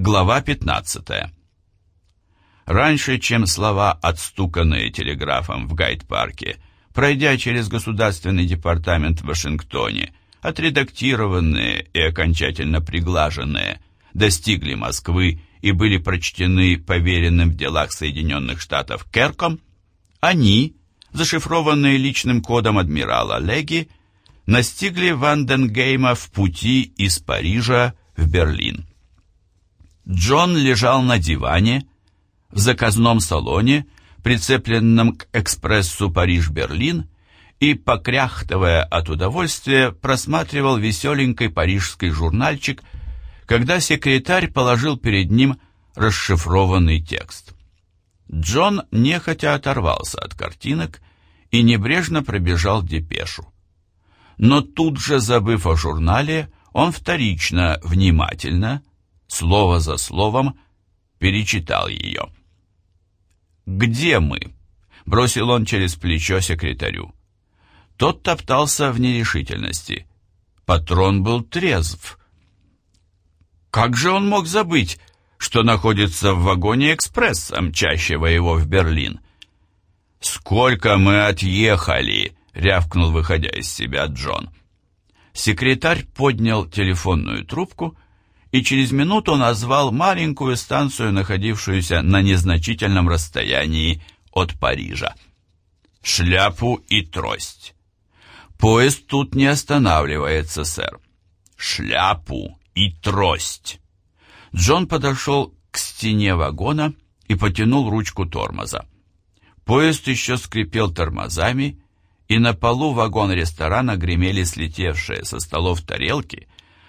Глава 15. Раньше, чем слова, отстуканные телеграфом в Гайд-парке, пройдя через Государственный департамент в Вашингтоне, отредактированные и окончательно приглаженные, достигли Москвы и были прочтены поверенным в делах Соединенных Штатов Керком, они, зашифрованные личным кодом адмирала Леги, настигли Ванденгейма в пути из Парижа в Берлин. Джон лежал на диване в заказном салоне, прицепленном к экспрессу Париж-Берлин, и, покряхтывая от удовольствия, просматривал веселенький парижский журнальчик, когда секретарь положил перед ним расшифрованный текст. Джон нехотя оторвался от картинок и небрежно пробежал депешу. Но тут же, забыв о журнале, он вторично, внимательно, слово за словом, перечитал ее. «Где мы?» — бросил он через плечо секретарю. Тот топтался в нерешительности. Патрон был трезв. Как же он мог забыть, что находится в вагоне экспресса, мчащего его в Берлин? «Сколько мы отъехали!» — рявкнул, выходя из себя Джон. Секретарь поднял телефонную трубку и через минуту назвал маленькую станцию, находившуюся на незначительном расстоянии от Парижа. «Шляпу и трость». «Поезд тут не останавливается, сэр». «Шляпу и трость». Джон подошел к стене вагона и потянул ручку тормоза. Поезд еще скрипел тормозами, и на полу вагон-ресторана гремели слетевшие со столов тарелки,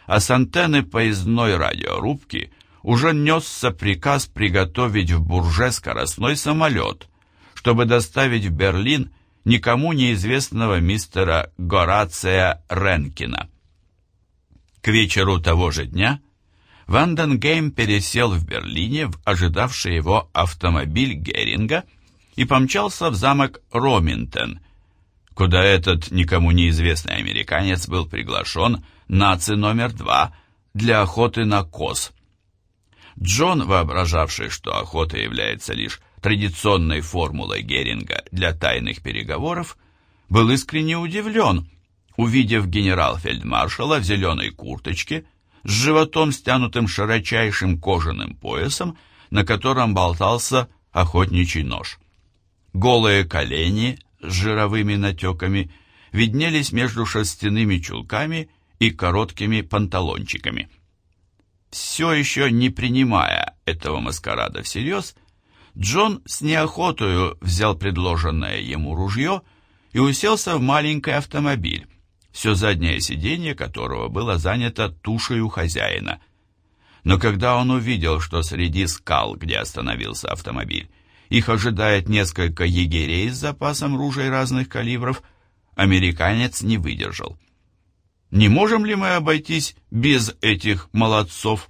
а с антенны поездной радиорубки уже несся приказ приготовить в Бурже скоростной самолет, чтобы доставить в Берлин никому неизвестного мистера Горация Ренкина. К вечеру того же дня Ванденгейм пересел в Берлине в ожидавший его автомобиль Геринга и помчался в замок Роминтен, куда этот никому неизвестный американец был приглашен наци номер два для охоты на коз. Джон, воображавший, что охота является лишь традиционной формулой Геринга для тайных переговоров, был искренне удивлен, увидев генерал-фельдмаршала в зеленой курточке с животом, стянутым широчайшим кожаным поясом, на котором болтался охотничий нож. Голые колени с жировыми натеками виднелись между шерстяными чулками и короткими панталончиками. Все еще не принимая этого маскарада всерьез, Джон с неохотою взял предложенное ему ружье и уселся в маленький автомобиль, все заднее сиденье которого было занято тушей у хозяина. Но когда он увидел, что среди скал, где остановился автомобиль, их ожидает несколько егерей с запасом ружей разных калибров, американец не выдержал. Не можем ли мы обойтись без этих молодцов?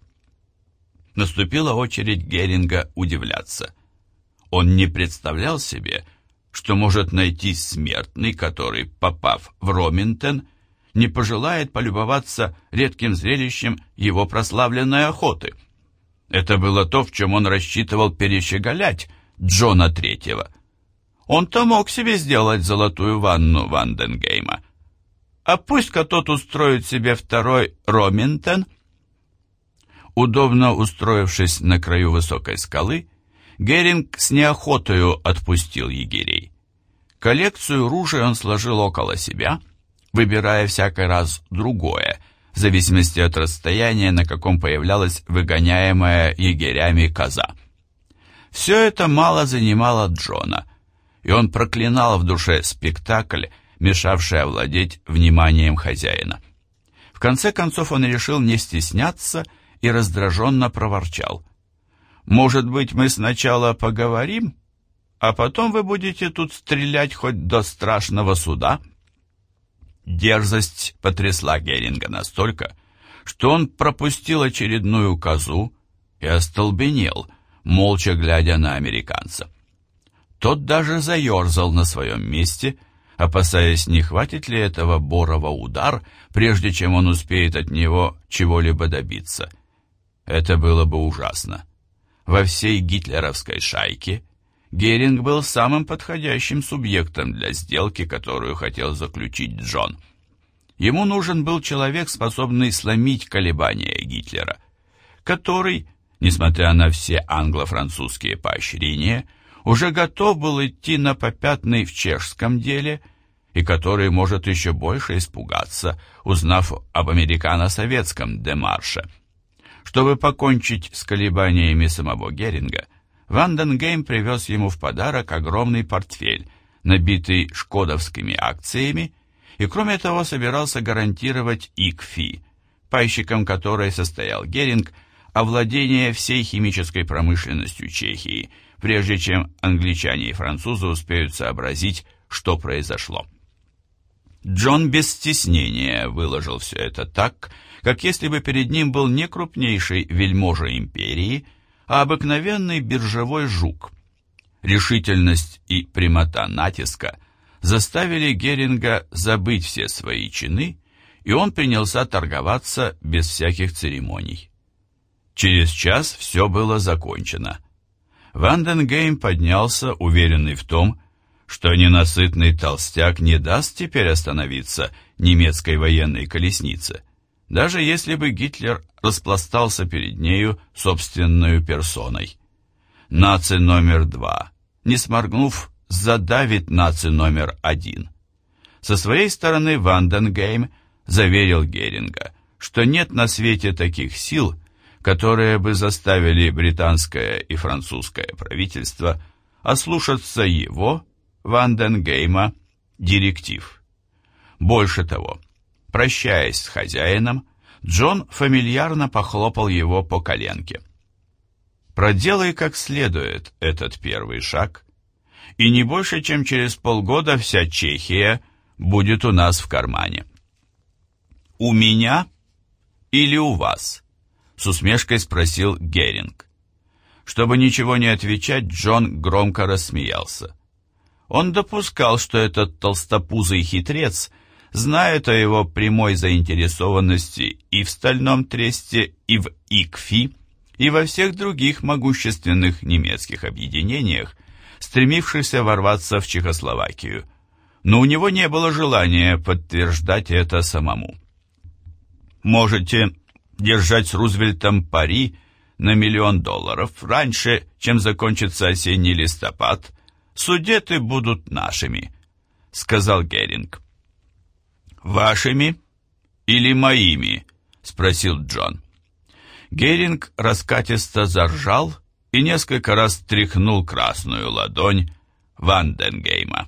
Наступила очередь Геринга удивляться. Он не представлял себе, что может найти смертный, который, попав в Роминтон, не пожелает полюбоваться редким зрелищем его прославленной охоты. Это было то, в чем он рассчитывал перещеголять Джона Третьего. Он-то мог себе сделать золотую ванну Ванденгейма. А пусть-ка тот устроит себе второй Роминтон. Удобно устроившись на краю высокой скалы, Геринг с неохотою отпустил егерей. Коллекцию ружей он сложил около себя, выбирая всякий раз другое, в зависимости от расстояния, на каком появлялась выгоняемая егерями коза. Все это мало занимало Джона, и он проклинал в душе спектакль, мешавший овладеть вниманием хозяина. В конце концов он решил не стесняться и раздраженно проворчал. Может быть, мы сначала поговорим, а потом вы будете тут стрелять хоть до страшного суда?» Дерзость потрясла Геринга настолько, что он пропустил очередную козу и остолбенел, молча глядя на американца. Тот даже заерзал на своем месте, опасаясь, не хватит ли этого Борова удар, прежде чем он успеет от него чего-либо добиться. Это было бы ужасно. Во всей гитлеровской шайке Геринг был самым подходящим субъектом для сделки, которую хотел заключить Джон. Ему нужен был человек, способный сломить колебания Гитлера, который, несмотря на все англо-французские поощрения, уже готов был идти на попятный в чешском деле и который может еще больше испугаться, узнав об американо-советском демарше. Чтобы покончить с колебаниями самого Геринга, Ванденгейм привез ему в подарок огромный портфель, набитый шкодовскими акциями, и кроме того собирался гарантировать ИКФИ, пайщиком которой состоял Геринг, овладение всей химической промышленностью Чехии, прежде чем англичане и французы успеют сообразить, что произошло. Джон без стеснения выложил все это так, как если бы перед ним был не крупнейший вельможа империи, а обыкновенный биржевой жук. Решительность и прямота натиска – заставили Геринга забыть все свои чины, и он принялся торговаться без всяких церемоний. Через час все было закончено. Ванденгейм поднялся, уверенный в том, что ненасытный толстяк не даст теперь остановиться немецкой военной колеснице, даже если бы Гитлер распластался перед нею собственной персоной. Наци номер два, не сморгнув, задавит наци номер один. Со своей стороны Ванденгейм заверил Геринга, что нет на свете таких сил, которые бы заставили британское и французское правительство ослушаться его, Ванденгейма, директив. Больше того, прощаясь с хозяином, Джон фамильярно похлопал его по коленке. «Проделай как следует этот первый шаг», и не больше, чем через полгода вся Чехия будет у нас в кармане. «У меня или у вас?» — с усмешкой спросил Геринг. Чтобы ничего не отвечать, Джон громко рассмеялся. Он допускал, что этот толстопузый хитрец знает о его прямой заинтересованности и в Стальном Тресте, и в ИКФИ, и во всех других могущественных немецких объединениях, стремившийся ворваться в Чехословакию, но у него не было желания подтверждать это самому. Можете держать с Рузвельтом пари на миллион долларов раньше, чем закончится осенний листопад, судеты будут нашими, сказал Геринг. Вашими или моими? спросил Джон. Геринг раскатисто заржал и несколько раз тряхнул красную ладонь Ванденгейма.